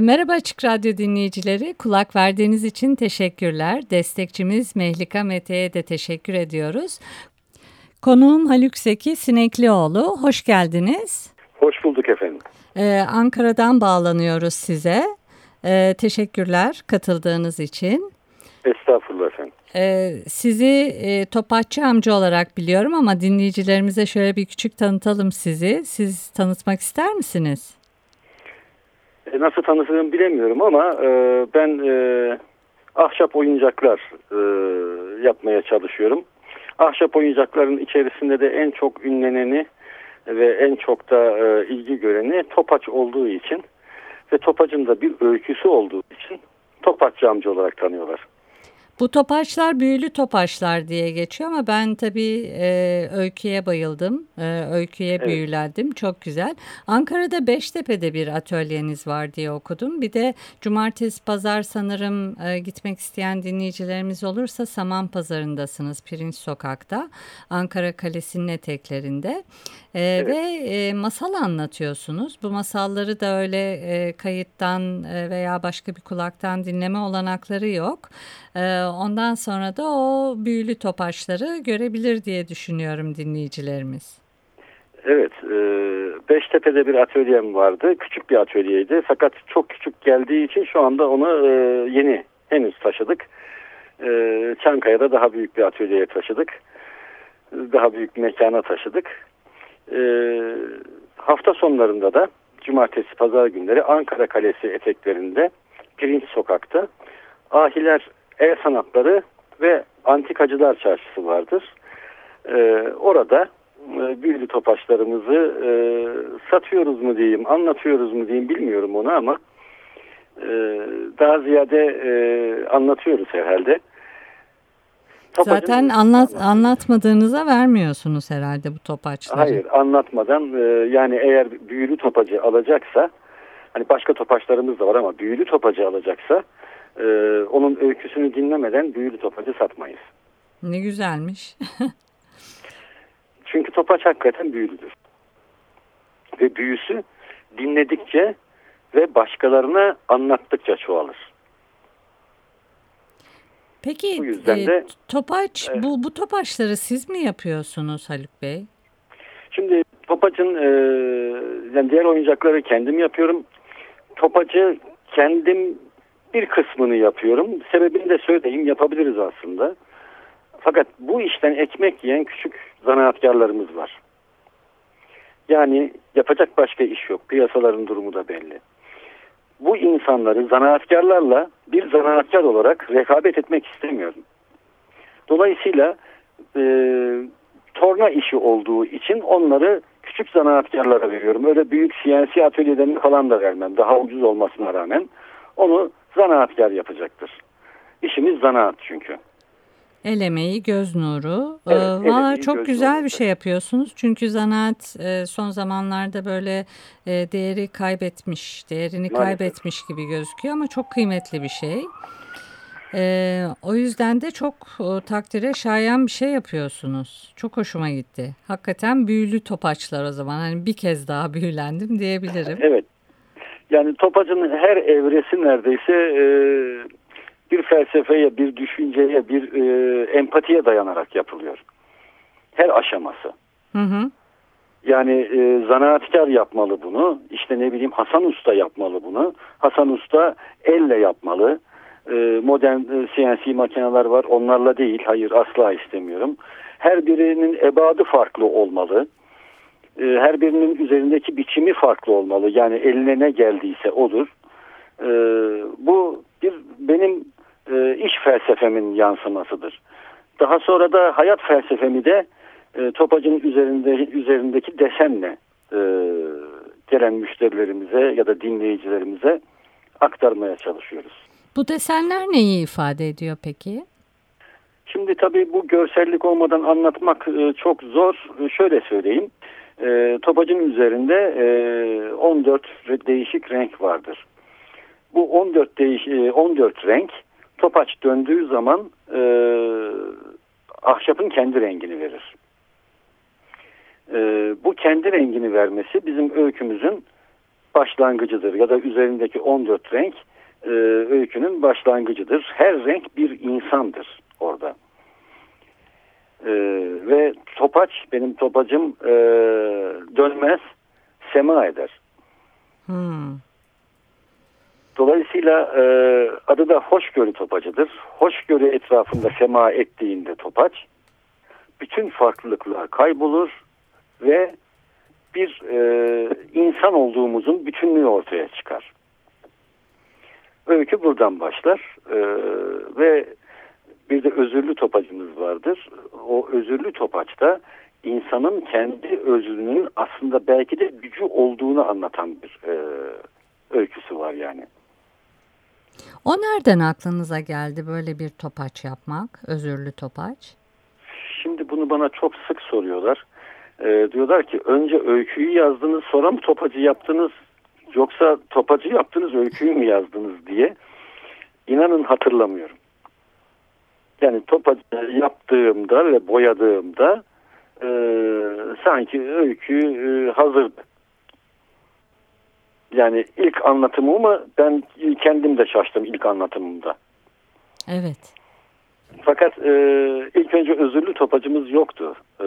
Merhaba Açık Radyo dinleyicileri. Kulak verdiğiniz için teşekkürler. Destekçimiz Mehlika Mete'ye de teşekkür ediyoruz. Konuğum Haluk Seki Sineklioğlu. Hoş geldiniz. Hoş bulduk efendim. Ee, Ankara'dan bağlanıyoruz size. Ee, teşekkürler katıldığınız için. Estağfurullah efendim. Ee, sizi e, Topatçı amca olarak biliyorum ama dinleyicilerimize şöyle bir küçük tanıtalım sizi. Siz tanıtmak ister misiniz? E, nasıl tanıtırım bilemiyorum ama e, ben e, ahşap oyuncaklar e, yapmaya çalışıyorum. Ahşap oyuncakların içerisinde de en çok ünleneni ve en çok da e, ilgi göreni topaç olduğu için ve topacın da bir öyküsü olduğu için Topatçı amca olarak tanıyorlar. Bu topaçlar büyülü topaçlar diye geçiyor ama ben tabii e, öyküye bayıldım. E, öyküye evet. büyülendim. Çok güzel. Ankara'da Beştepe'de bir atölyeniz var diye okudum. Bir de cumartesi pazar sanırım e, gitmek isteyen dinleyicilerimiz olursa Saman Pazarı'ndasınız. Pirinç Sokak'ta. Ankara Kalesi'nin eteklerinde. E, evet. Ve e, masal anlatıyorsunuz. Bu masalları da öyle e, kayıttan e, veya başka bir kulaktan dinleme olanakları yok. E, ondan sonra da o büyülü topaçları görebilir diye düşünüyorum dinleyicilerimiz. Evet, e, Beştepe'de bir atölyem vardı. Küçük bir atölyeydi. Fakat çok küçük geldiği için şu anda onu e, yeni henüz taşıdık. E, Çankaya'da daha büyük bir atölyeye taşıdık. Daha büyük mekana taşıdık. Hafta sonlarında da cumartesi pazar günleri Ankara Kalesi eteklerinde Pirinç Sokak'ta ahiler el sanatları ve antikacılar çarşısı vardır. Ee, orada e, büyülü topaçlarımızı e, satıyoruz mu diyeyim, anlatıyoruz mu diyeyim bilmiyorum onu ama e, daha ziyade e, anlatıyoruz herhalde. Topacın Zaten anlat, anlatmadığınıza vermiyorsunuz herhalde bu topaçları. Hayır anlatmadan e, yani eğer büyülü topacı alacaksa hani başka topaçlarımız da var ama büyülü topacı alacaksa e, onun öyküsünü dinlemeden büyülü topacı satmayız. Ne güzelmiş. Çünkü topaç hakikaten büyülüdür. Ve büyüsü dinledikçe ve başkalarına anlattıkça çoğalır. Peki bu yüzden e, de, topaç e, bu bu topaçları siz mi yapıyorsunuz Haluk Bey? Şimdi topacın e, yani diğer oyuncakları kendim yapıyorum. Topacı kendim bir kısmını yapıyorum. Sebebini de söyleyeyim yapabiliriz aslında. Fakat bu işten ekmek yiyen küçük zanaatkarlarımız var. Yani yapacak başka iş yok. Piyasaların durumu da belli. Bu insanları zanaatkarlarla bir zanaatkar olarak rekabet etmek istemiyorum. Dolayısıyla e, torna işi olduğu için onları küçük zanaatkarlara veriyorum. Öyle büyük siyasi atölyelerini falan da vermem. Daha ucuz olmasına rağmen. Onu zanaatkar yapacaktır. İşimiz zanaat çünkü. El emeği, göz nuru. Evet, ee, Valla çok güzel nuru. bir şey yapıyorsunuz. Çünkü zanaat e, son zamanlarda böyle e, değeri kaybetmiş, değerini Maalesef. kaybetmiş gibi gözüküyor ama çok kıymetli bir şey. E, o yüzden de çok o, takdire şayan bir şey yapıyorsunuz. Çok hoşuma gitti. Hakikaten büyülü topaçlar o zaman. Hani bir kez daha büyülendim diyebilirim. Evet. Yani topacının her evresi neredeyse e, bir felsefeye, bir düşünceye, bir e, empatiye dayanarak yapılıyor. Her aşaması. Hı hı. Yani e, zanaatkar yapmalı bunu. İşte ne bileyim Hasan Usta yapmalı bunu. Hasan Usta elle yapmalı. E, modern e, CNC makineler var. Onlarla değil. Hayır asla istemiyorum. Her birinin ebadı farklı olmalı. E, her birinin üzerindeki biçimi farklı olmalı. Yani eline ne geldiyse odur. E, bu bir benim e, iş felsefemin yansımasıdır. Daha sonra da hayat felsefemi de e, Topacı'nın üzerinde, üzerindeki desenle e, gelen müşterilerimize ya da dinleyicilerimize aktarmaya çalışıyoruz. Bu desenler neyi ifade ediyor peki? Şimdi tabii bu görsellik olmadan anlatmak çok zor. Şöyle söyleyeyim. E, topacın üzerinde e, 14 değişik renk vardır. Bu 14 değiş 14 renk topaç döndüğü zaman e, ahşapın kendi rengini verir. E, bu kendi rengini vermesi bizim öykümüzün başlangıcıdır ya da üzerindeki 14 renk e, öykünün başlangıcıdır. Her renk bir insandır orada. E, ve topaç, benim topacım e, dönmez, sema eder. Hmm. Dolayısıyla e, adı da hoşgörü topacıdır. Hoşgörü etrafında sema ettiğinde topaç, bütün farklılıklar kaybolur ve bir e, insan olduğumuzun bütünlüğü ortaya çıkar. Öykü buradan başlar e, ve bir de özürlü topacımız vardır. O özürlü topaçta insanın kendi özrünün aslında belki de gücü olduğunu anlatan bir e, öyküsü var yani. O nereden aklınıza geldi böyle bir topaç yapmak, özürlü topaç? Şimdi bunu bana çok sık soruyorlar. Ee, diyorlar ki önce öyküyü yazdınız sonra mı topacı yaptınız yoksa topacı yaptınız öyküyü mü yazdınız diye. İnanın hatırlamıyorum. Yani topacı yaptığımda ve boyadığımda e, sanki öykü e, hazırdı. Yani ilk anlatımımı ben kendim de şaştım ilk anlatımımda. Evet. Fakat e, ilk önce özürlü topacımız yoktu e,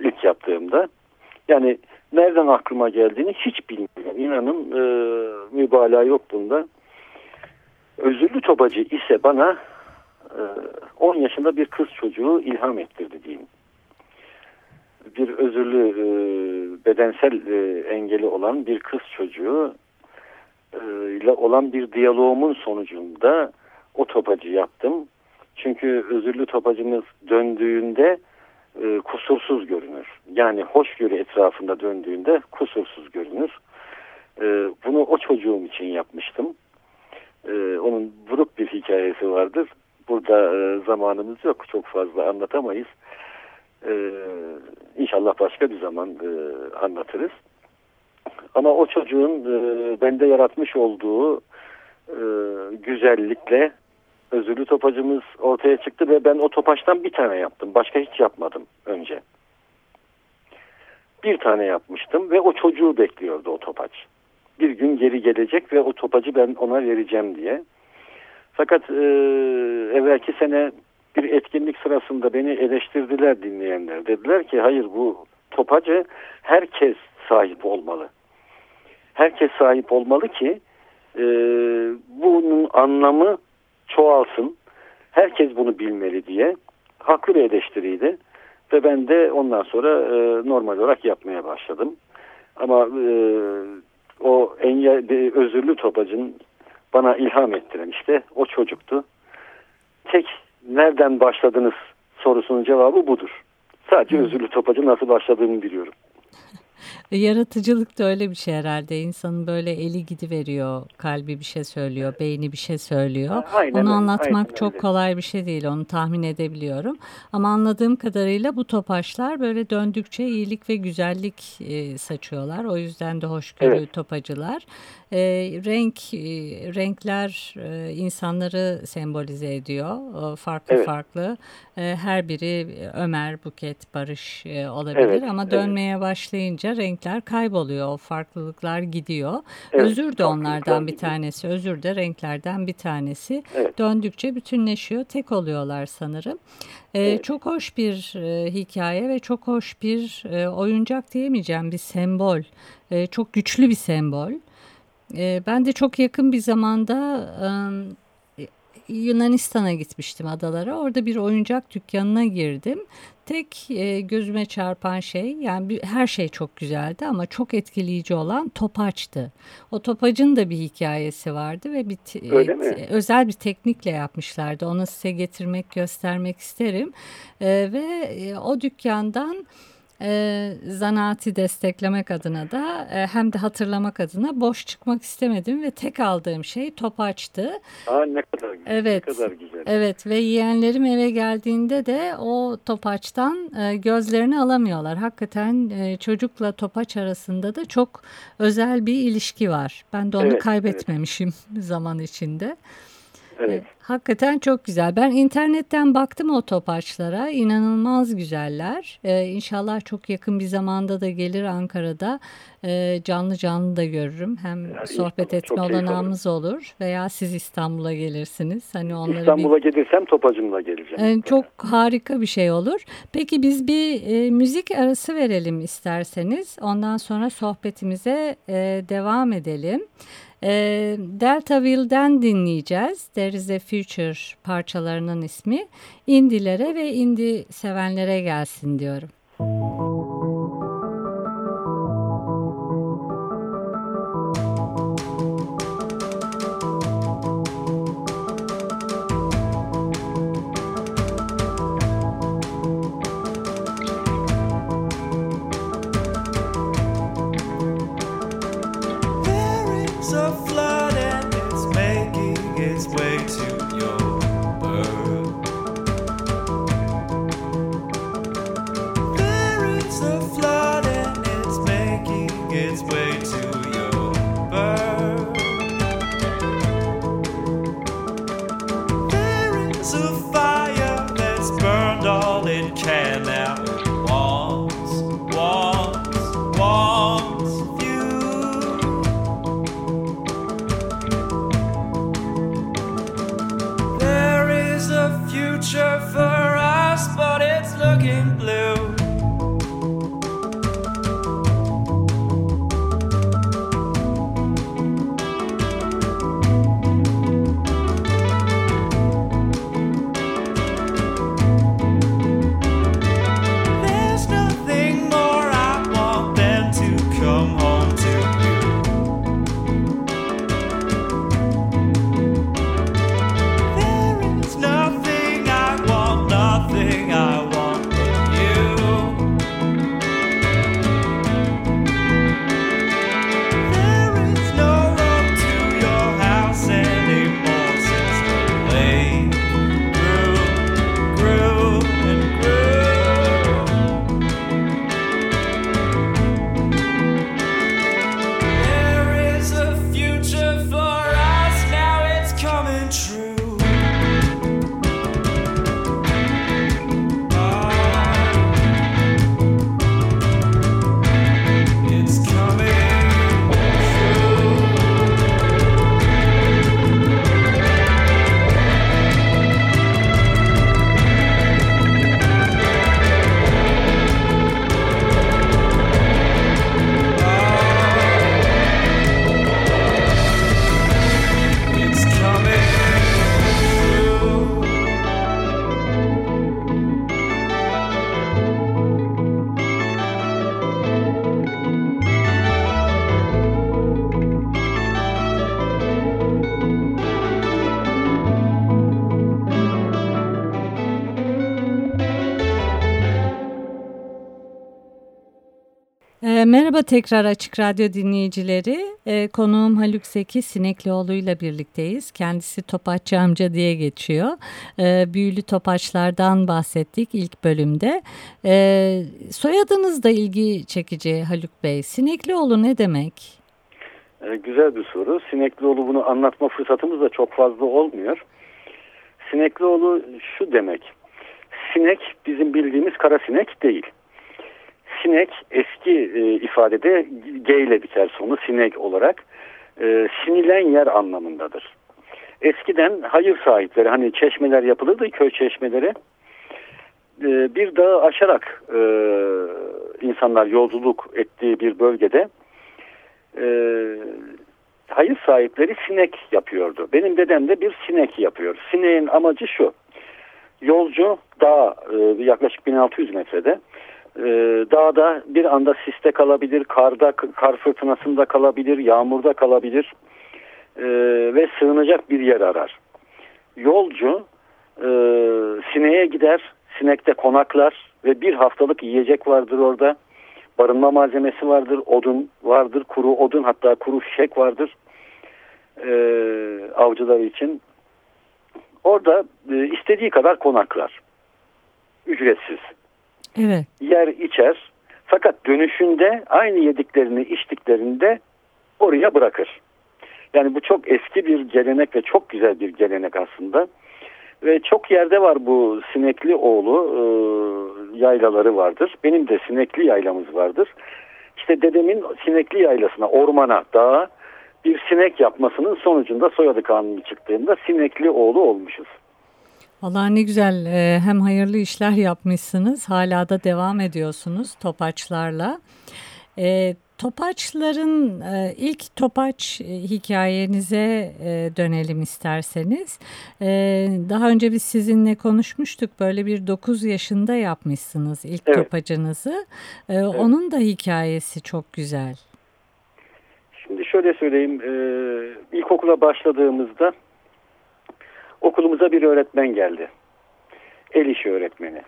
ilk yaptığımda. Yani nereden aklıma geldiğini hiç bilmiyorum. İnanın e, mübalağa yok bunda. Özürlü topacı ise bana 10 yaşında bir kız çocuğu ilham ettirdi diyeyim. Bir özürlü e, bedensel e, engeli olan bir kız çocuğu e, ile olan bir diyaloğumun sonucunda o topacı yaptım. Çünkü özürlü topacımız döndüğünde e, kusursuz görünür. Yani hoşgörü etrafında döndüğünde kusursuz görünür. E, bunu o çocuğum için yapmıştım. E, onun buruk bir hikayesi vardır. Burada e, zamanımız yok. Çok fazla anlatamayız. E, inşallah başka bir zaman e, anlatırız. Ama o çocuğun e, bende yaratmış olduğu e, güzellikle özürlü topacımız ortaya çıktı ve ben o topaçtan bir tane yaptım. Başka hiç yapmadım önce. Bir tane yapmıştım ve o çocuğu bekliyordu o topaç. Bir gün geri gelecek ve o topacı ben ona vereceğim diye. Fakat e, evvelki sene bir etkinlik sırasında beni eleştirdiler dinleyenler. Dediler ki hayır bu topacı herkes sahip olmalı. Herkes sahip olmalı ki e, bunun anlamı çoğalsın. Herkes bunu bilmeli diye haklı bir eleştiriydi. Ve ben de ondan sonra e, normal olarak yapmaya başladım. Ama e, o engel, özürlü topacın bana ilham ettiren işte o çocuktu. Tek nereden başladınız sorusunun cevabı budur. Sadece özürlü topacı nasıl başladığını biliyorum. Yaratıcılık da öyle bir şey herhalde. İnsanın böyle eli gidiveriyor, kalbi bir şey söylüyor, beyni bir şey söylüyor. Aynen, onu anlatmak aynen, çok öyle. kolay bir şey değil. Onu tahmin edebiliyorum. Ama anladığım kadarıyla bu topaçlar böyle döndükçe iyilik ve güzellik e, saçıyorlar. O yüzden de hoşgörü evet. topacılar. E, renk e, renkler e, insanları sembolize ediyor. E, farklı evet. farklı. E, her biri Ömer, Buket, Barış e, olabilir evet, ama dönmeye evet. başlayınca renkler kayboluyor. O farklılıklar gidiyor. Evet, özür de onlardan bir tanesi. Özür de renklerden bir tanesi. Evet. Döndükçe bütünleşiyor. Tek oluyorlar sanırım. Ee, evet. Çok hoş bir e, hikaye ve çok hoş bir e, oyuncak diyemeyeceğim bir sembol. E, çok güçlü bir sembol. E, ben de çok yakın bir zamanda e, Yunanistan'a gitmiştim adalara. Orada bir oyuncak dükkanına girdim. Tek e, gözüme çarpan şey yani bir, her şey çok güzeldi ama çok etkileyici olan topaçtı. O topacın da bir hikayesi vardı ve bir e, özel bir teknikle yapmışlardı. Onu size getirmek göstermek isterim. E, ve e, o dükkandan e, zanaati desteklemek adına da e, hem de hatırlamak adına boş çıkmak istemedim ve tek aldığım şey topaçtı. Aa ne kadar güzel. Evet. Ne kadar güzel. Evet ve yeğenlerim eve geldiğinde de o topaçtan e, gözlerini alamıyorlar. Hakikaten e, çocukla topaç arasında da çok özel bir ilişki var. Ben de onu Evet, kaybetmemişim zaman içinde. Evet. Hakikaten çok güzel. Ben internetten baktım o topaçlara. İnanılmaz güzeller. Ee, inşallah çok yakın bir zamanda da gelir Ankara'da. Ee, canlı canlı da görürüm. Hem Yani sohbet etme olanağımız olur. Veya siz İstanbul'a gelirsiniz. Hani onları İstanbul'a bir... gelirsem topacımla geleceğim. Ee, çok harika bir şey olur. Peki biz bir e, müzik arası verelim isterseniz. Ondan sonra sohbetimize e, devam edelim. E, Deltaville'den dinleyeceğiz. There is a Future parçalarının ismi. İndilere ve indi sevenlere gelsin diyorum. There tekrar Açık Radyo dinleyicileri. E, konuğum Haluk Zeki Sineklioğlu ile birlikteyiz. Kendisi Topaççı amca diye geçiyor. E, büyülü topaçlardan bahsettik ilk bölümde. E, soyadınız da ilgi çekici Haluk Bey. Sineklioğlu ne demek? Ee, güzel bir soru. Sineklioğlu bunu anlatma fırsatımız da çok fazla olmuyor. Sineklioğlu şu demek. Sinek bizim bildiğimiz kara sinek değil. Sinek eski e, ifadede G ile biter sonu sinek olarak e, sinilen yer anlamındadır. Eskiden hayır sahipleri hani çeşmeler yapılırdı köy çeşmeleri e, bir dağı aşarak e, insanlar yolculuk ettiği bir bölgede e, hayır sahipleri sinek yapıyordu. Benim dedem de bir sinek yapıyor. Sineğin amacı şu. Yolcu dağ e, yaklaşık 1600 metrede dağda bir anda siste kalabilir, karda, kar fırtınasında kalabilir, yağmurda kalabilir e, ve sığınacak bir yer arar. Yolcu e, sineğe gider, sinekte konaklar ve bir haftalık yiyecek vardır orada. Barınma malzemesi vardır, odun vardır, kuru odun hatta kuru fişek vardır e, avcılar için. Orada e, istediği kadar konaklar. Ücretsiz. Evet. Yer içer. Fakat dönüşünde aynı yediklerini içtiklerinde oraya bırakır. Yani bu çok eski bir gelenek ve çok güzel bir gelenek aslında. Ve çok yerde var bu Sinekli oğlu e, yaylaları vardır. Benim de Sinekli yaylamız vardır. İşte dedemin Sinekli yaylasına, ormana, dağa bir sinek yapmasının sonucunda soyadı kanunu çıktığında Sinekli oğlu olmuşuz. Allah ne güzel e, hem hayırlı işler yapmışsınız hala da devam ediyorsunuz topaçlarla. E, topaçların e, ilk topaç hikayenize dönelim isterseniz. Daha önce biz sizinle konuşmuştuk böyle bir 9 yaşında yapmışsınız ilk evet. topacınızı. Evet. Onun da hikayesi çok güzel. Şimdi şöyle söyleyeyim ilkokula başladığımızda okulumuza bir öğretmen geldi. El işi öğretmeni.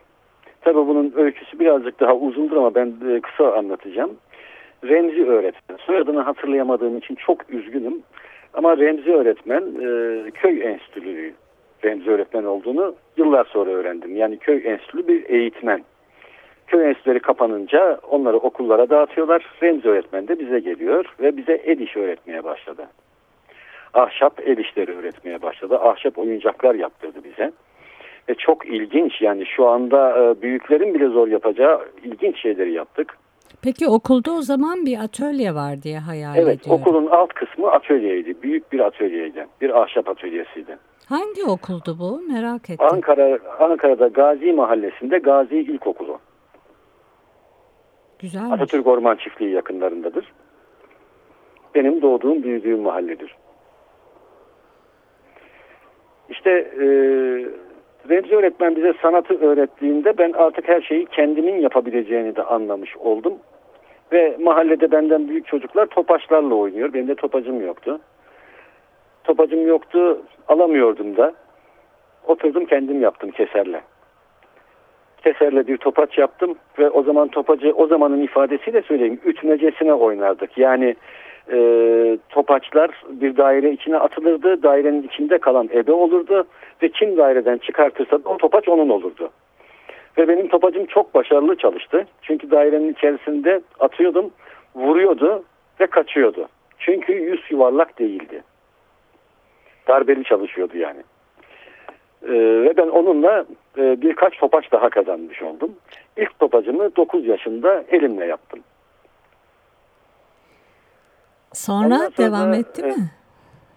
Tabii bunun öyküsü birazcık daha uzundur ama ben e, kısa anlatacağım. Remzi öğretmen. Soyadını hatırlayamadığım için çok üzgünüm. Ama Remzi öğretmen e, köy enstitülü Remzi öğretmen olduğunu yıllar sonra öğrendim. Yani köy enstitülü bir eğitmen. Köy enstitüleri kapanınca onları okullara dağıtıyorlar. Remzi öğretmen de bize geliyor ve bize el işi öğretmeye başladı ahşap el işleri öğretmeye başladı. Ahşap oyuncaklar yaptırdı bize. Ve çok ilginç yani şu anda e, büyüklerin bile zor yapacağı ilginç şeyleri yaptık. Peki okulda o zaman bir atölye var diye hayal evet, ediyorum. Evet okulun alt kısmı atölyeydi. Büyük bir atölyeydi. Bir ahşap atölyesiydi. Hangi okuldu bu merak ettim. Ankara, Ankara'da Gazi Mahallesi'nde Gazi İlkokulu. Güzel. Atatürk Orman Çiftliği yakınlarındadır. Benim doğduğum büyüdüğüm mahalledir. İşte e, Remzi öğretmen bize sanatı öğrettiğinde ben artık her şeyi kendimin yapabileceğini de anlamış oldum. Ve mahallede benden büyük çocuklar topaçlarla oynuyor. Benim de topacım yoktu. Topacım yoktu, alamıyordum da. Oturdum kendim yaptım keserle. Keserle bir topaç yaptım ve o zaman topacı o zamanın ifadesiyle söyleyeyim ütmecesine oynardık. Yani e, topaçlar bir daire içine atılırdı. Dairenin içinde kalan ebe olurdu ve kim daireden çıkartırsa o topaç onun olurdu. Ve benim topacım çok başarılı çalıştı. Çünkü dairenin içerisinde atıyordum, vuruyordu ve kaçıyordu. Çünkü yüz yuvarlak değildi. Darbeli çalışıyordu yani. Ee, ve ben onunla e, birkaç topaç daha kazanmış oldum. İlk topacımı 9 yaşında elimle yaptım. Sonra, sonra devam etti e, mi?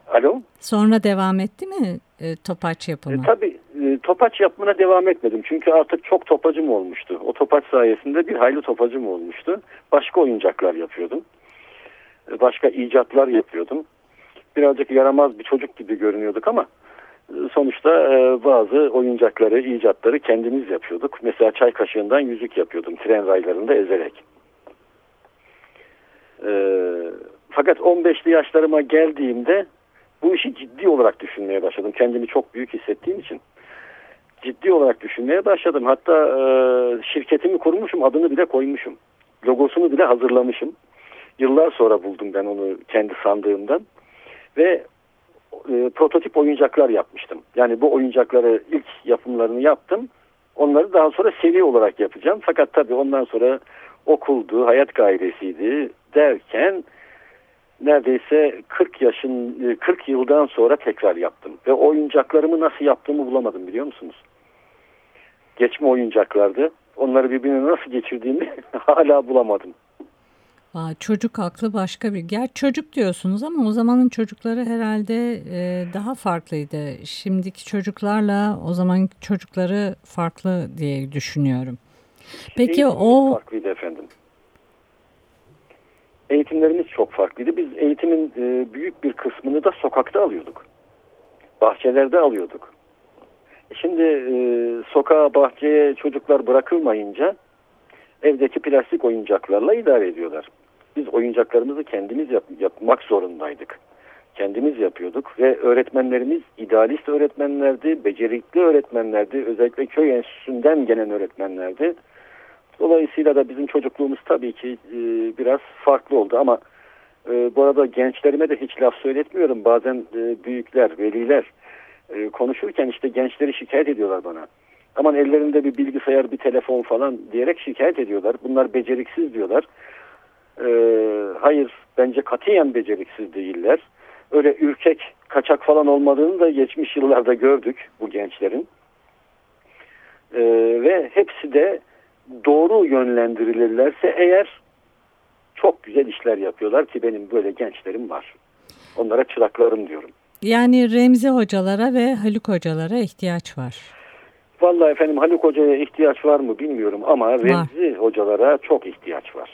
Alo? Sonra devam etti mi e, topaç yapımı? E, tabii e, topaç yapımına devam etmedim. Çünkü artık çok topacım olmuştu. O topaç sayesinde bir hayli topacım olmuştu. Başka oyuncaklar yapıyordum. E, başka icatlar yapıyordum. Birazcık yaramaz bir çocuk gibi görünüyorduk ama e, sonuçta e, bazı oyuncakları, icatları kendimiz yapıyorduk. Mesela çay kaşığından yüzük yapıyordum tren raylarında ezerek. Fakat 15'li yaşlarıma geldiğimde bu işi ciddi olarak düşünmeye başladım. Kendimi çok büyük hissettiğim için. Ciddi olarak düşünmeye başladım. Hatta e, şirketimi kurmuşum, adını bile koymuşum. Logosunu bile hazırlamışım. Yıllar sonra buldum ben onu kendi sandığımdan. Ve e, prototip oyuncaklar yapmıştım. Yani bu oyuncakları ilk yapımlarını yaptım. Onları daha sonra seri olarak yapacağım. Fakat tabii ondan sonra okuldu, hayat gayresiydi derken neredeyse 40 yaşın 40 yıldan sonra tekrar yaptım ve oyuncaklarımı nasıl yaptığımı bulamadım biliyor musunuz? Geçme oyuncaklardı. Onları birbirine nasıl geçirdiğimi hala bulamadım. Aa, çocuk aklı başka bir. Gerçi çocuk diyorsunuz ama o zamanın çocukları herhalde e, daha farklıydı. Şimdiki çocuklarla o zaman çocukları farklı diye düşünüyorum. Peki Eğitim o farklıydı efendim eğitimlerimiz çok farklıydı. Biz eğitimin e, büyük bir kısmını da sokakta alıyorduk. Bahçelerde alıyorduk. E şimdi e, sokağa, bahçeye çocuklar bırakılmayınca evdeki plastik oyuncaklarla idare ediyorlar. Biz oyuncaklarımızı kendimiz yap yapmak zorundaydık. Kendimiz yapıyorduk ve öğretmenlerimiz idealist öğretmenlerdi, becerikli öğretmenlerdi. Özellikle köy enstitüsünden gelen öğretmenlerdi. Dolayısıyla da bizim çocukluğumuz tabii ki e, biraz farklı oldu ama e, bu arada gençlerime de hiç laf söyletmiyorum. Bazen e, büyükler, veliler e, konuşurken işte gençleri şikayet ediyorlar bana. Aman ellerinde bir bilgisayar, bir telefon falan diyerek şikayet ediyorlar. Bunlar beceriksiz diyorlar. E, hayır, bence katiyen beceriksiz değiller. Öyle ürkek, kaçak falan olmadığını da geçmiş yıllarda gördük bu gençlerin. E, ve hepsi de doğru yönlendirilirlerse eğer çok güzel işler yapıyorlar ki benim böyle gençlerim var. Onlara çıraklarım diyorum. Yani Remzi hocalara ve Haluk hocalara ihtiyaç var. Vallahi efendim Haluk Hoca'ya ihtiyaç var mı bilmiyorum ama Remzi hocalara çok ihtiyaç var.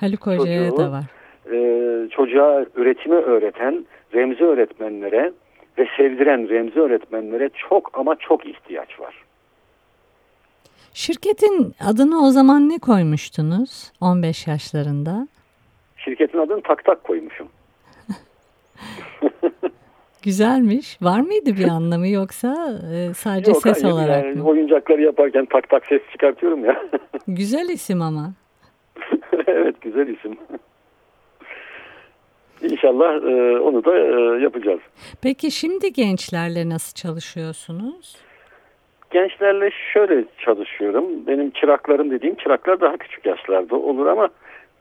Haluk Hoca'ya Çocuğu, da var. Ee, çocuğa üretimi öğreten Remzi öğretmenlere ve sevdiren Remzi öğretmenlere çok ama çok ihtiyaç var. Şirketin adını o zaman ne koymuştunuz 15 yaşlarında? Şirketin adını tak tak koymuşum. Güzelmiş. Var mıydı bir anlamı yoksa e, sadece Yok, ses hayır, olarak yani mı? Oyuncakları yaparken tak tak ses çıkartıyorum ya. Güzel isim ama. evet güzel isim. İnşallah e, onu da e, yapacağız. Peki şimdi gençlerle nasıl çalışıyorsunuz? Gençlerle şöyle çalışıyorum. Benim çıraklarım dediğim çıraklar daha küçük yaşlarda olur ama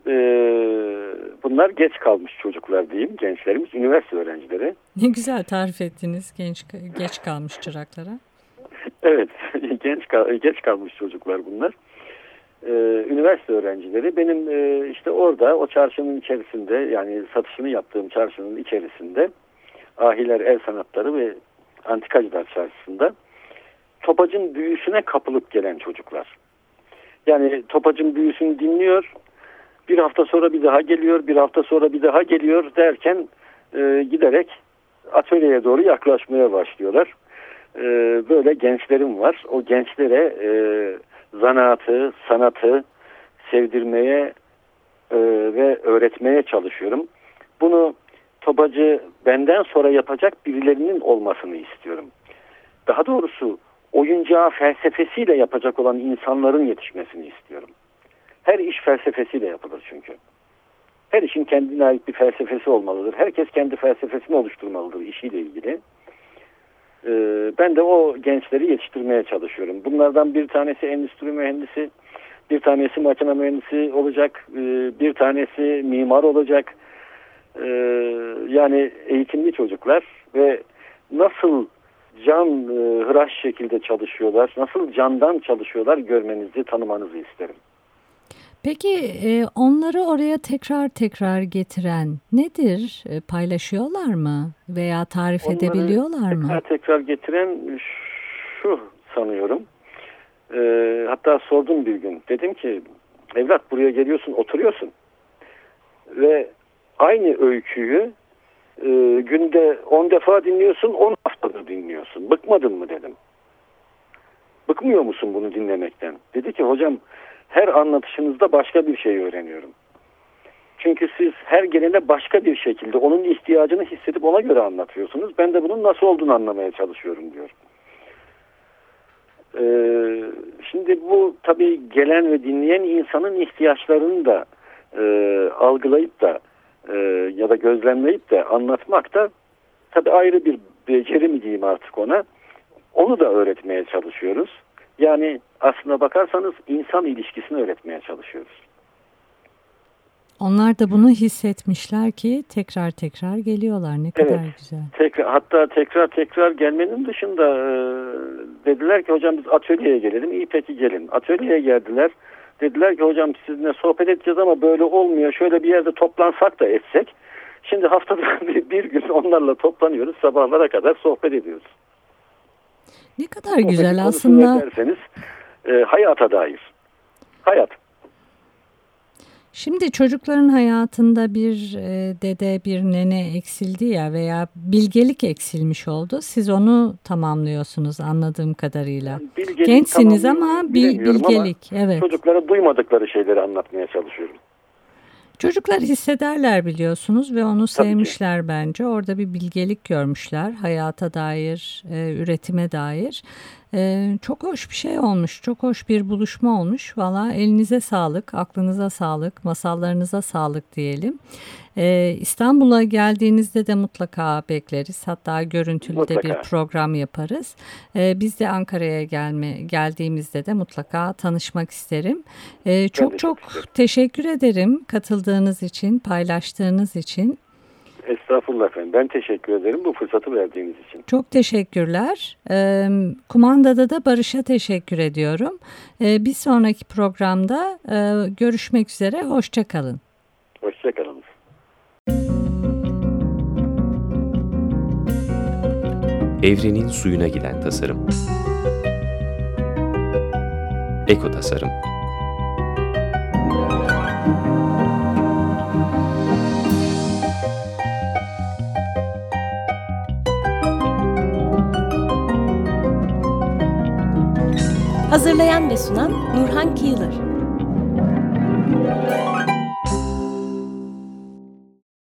e, bunlar geç kalmış çocuklar diyeyim. Gençlerimiz, üniversite öğrencileri. Ne güzel tarif ettiniz genç geç kalmış çıraklara. evet, genç geç kalmış çocuklar bunlar. Ee, üniversite öğrencileri benim e, işte orada o çarşının içerisinde yani satışını yaptığım çarşının içerisinde Ahiler El Sanatları ve Antikacılar Çarşısı'nda topacın büyüsüne kapılıp gelen çocuklar. Yani topacın büyüsünü dinliyor, bir hafta sonra bir daha geliyor, bir hafta sonra bir daha geliyor derken e, giderek atölyeye doğru yaklaşmaya başlıyorlar. E, böyle gençlerim var. O gençlere e, zanaatı, sanatı sevdirmeye e, ve öğretmeye çalışıyorum. Bunu topacı benden sonra yapacak birilerinin olmasını istiyorum. Daha doğrusu oyuncağı felsefesiyle yapacak olan insanların yetişmesini istiyorum. Her iş felsefesiyle yapılır çünkü. Her işin kendine ait bir felsefesi olmalıdır. Herkes kendi felsefesini oluşturmalıdır işiyle ilgili. Ee, ben de o gençleri yetiştirmeye çalışıyorum. Bunlardan bir tanesi endüstri mühendisi, bir tanesi makine mühendisi olacak, ee, bir tanesi mimar olacak. Ee, yani eğitimli çocuklar ve nasıl can e, hıraş şekilde çalışıyorlar, nasıl candan çalışıyorlar görmenizi, tanımanızı isterim. Peki e, onları oraya tekrar tekrar getiren nedir? E, paylaşıyorlar mı? Veya tarif Onları edebiliyorlar mı? Tekrar tekrar getiren şu sanıyorum. Ee, hatta sordum bir gün. Dedim ki evlat buraya geliyorsun oturuyorsun. Ve aynı öyküyü e, günde 10 defa dinliyorsun 10 haftadır dinliyorsun. Bıkmadın mı dedim. Bıkmıyor musun bunu dinlemekten? Dedi ki hocam her anlatışınızda başka bir şey öğreniyorum. Çünkü siz her gelene başka bir şekilde onun ihtiyacını hissedip ona göre anlatıyorsunuz. Ben de bunun nasıl olduğunu anlamaya çalışıyorum diyor. Ee, şimdi bu tabii gelen ve dinleyen insanın ihtiyaçlarını da e, algılayıp da e, ya da gözlemleyip de anlatmak da tabii ayrı bir beceri mi diyeyim artık ona. Onu da öğretmeye çalışıyoruz. Yani aslına bakarsanız insan ilişkisini öğretmeye çalışıyoruz. Onlar da bunu hissetmişler ki tekrar tekrar geliyorlar. Ne kadar Evet. güzel. Tekrar, hatta tekrar tekrar gelmenin dışında e, dediler ki hocam biz atölyeye gelelim. İyi peki gelin. Atölyeye geldiler. Dediler ki hocam sizinle sohbet edeceğiz ama böyle olmuyor. Şöyle bir yerde toplansak da etsek. Şimdi haftada bir, bir gün onlarla toplanıyoruz. Sabahlara kadar sohbet ediyoruz. Ne kadar Sohbetin güzel aslında. derseniz e, hayata dair. Hayat. Şimdi çocukların hayatında bir e, dede bir nene eksildi ya veya bilgelik eksilmiş oldu. Siz onu tamamlıyorsunuz anladığım kadarıyla. Bilgelik Gençsiniz ama bil- bilemiyorum ama bilgelik evet. Çocuklara duymadıkları şeyleri anlatmaya çalışıyorum. Çocuklar hissederler biliyorsunuz ve onu Tabii ki. sevmişler bence. Orada bir bilgelik görmüşler hayata dair, e, üretime dair. Ee, çok hoş bir şey olmuş, çok hoş bir buluşma olmuş. Valla elinize sağlık, aklınıza sağlık, masallarınıza sağlık diyelim. Ee, İstanbul'a geldiğinizde de mutlaka bekleriz. Hatta görüntülü de bir Mutlaka. program yaparız. Ee, biz de Ankara'ya gelme geldiğimizde de mutlaka tanışmak isterim. Ee, çok çok çok teşekkür ederim katıldığınız için, paylaştığınız için. Estağfurullah efendim. Ben teşekkür ederim bu fırsatı verdiğiniz için. Çok teşekkürler. Ee, kumandada da Barış'a teşekkür ediyorum. Ee, bir sonraki programda e, görüşmek üzere. Hoşçakalın. Hoşçakalın. Evrenin suyuna giden tasarım. Eko tasarım. Hazırlayan ve sunan Nurhan Kıyılır.